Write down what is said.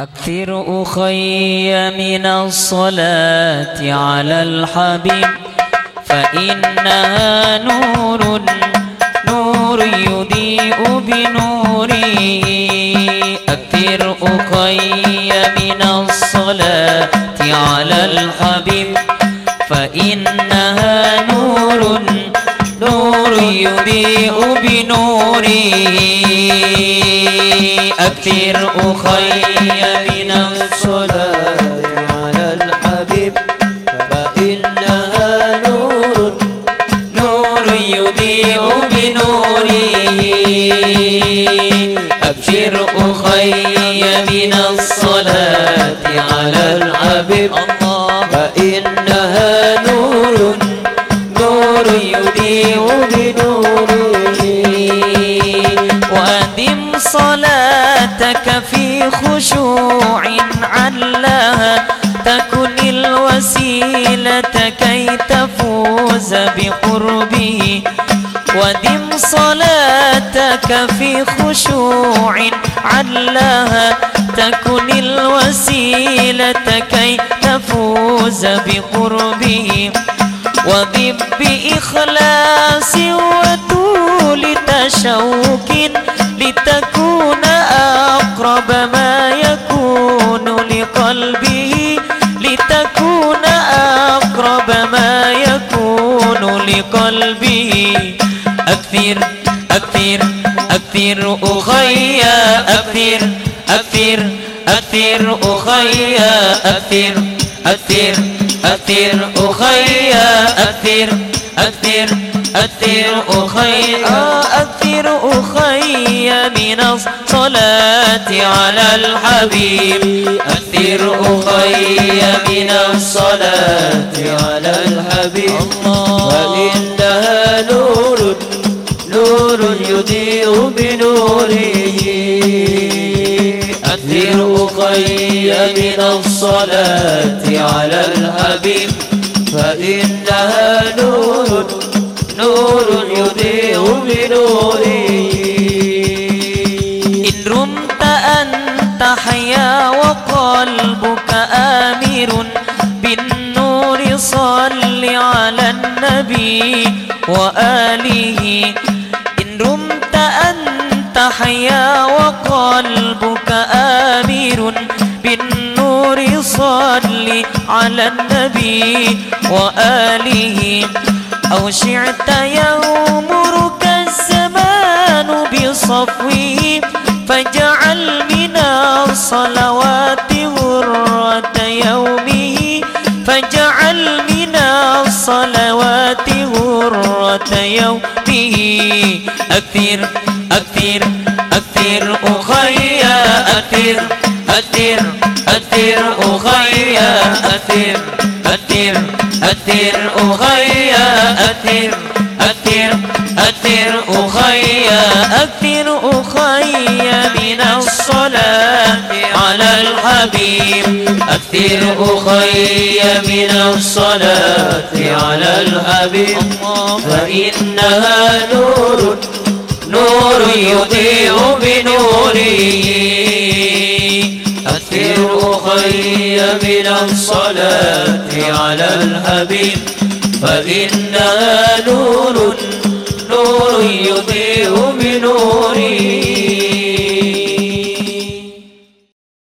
أكثر أخي من الصلاة على الحبيب فإنها نور نور يضيء بنوره. أكثر أخي من الصلاة على الحبيب فإنها نور نور يضيء بنوره. أكثر أخي من الصلاة على الحبيب. فإنها نور نور يضيء بنوره. أبشر أخي من الصلاة على الحبيب. فإنها نور نور يضيء خشوع علاها تكن الوسيلة كي تفوز بقربه. ودم صلاتك في خشوع علاها تكن الوسيلة كي تفوز بقربه. وضب بإخلاص وطول تشوق لتكون أقرب ما لقلبه لتكون أقرب ما يكون لقلبه أكثر أكثر أكثر أخي أكثر أكثر أكثر أخي أكثر أكثر أكثر أخي أكثر أكثر أكثر أخي أكثر أخي من الصلاة على الحبيب. أكثر أخي من الصلاة على الحبيب. فإنها نور نور يضيء بنوره. أكثر أخي من الصلاة على الحبيب. فإنها نور نور يضيء بنوره إن رمت أن تحيا وقلبك آمر بالنور صل على النبي وآله إن رمت أن تحيا وقلبك آمر بالنور صل على النبي وآله أو شعت يغمرك الزمان بصفوه فاجعل من الصلوات غرة يومه فاجعل من الصلوات غرة يومه أكثر أكثر أكثر أخي أكثر أكثر أكثر أخي أكثر. أكثر أكثر أخي أكثر أكثر أكثر أخي أكثر أخي من الصلاة على الحبيب. أكثر أخي من الصلاة على الحبيب. فإنها نور نور يضيء بنوره. أكثر أخي من الصلاة على الحبيب فإنها نور نور يضيء بنوره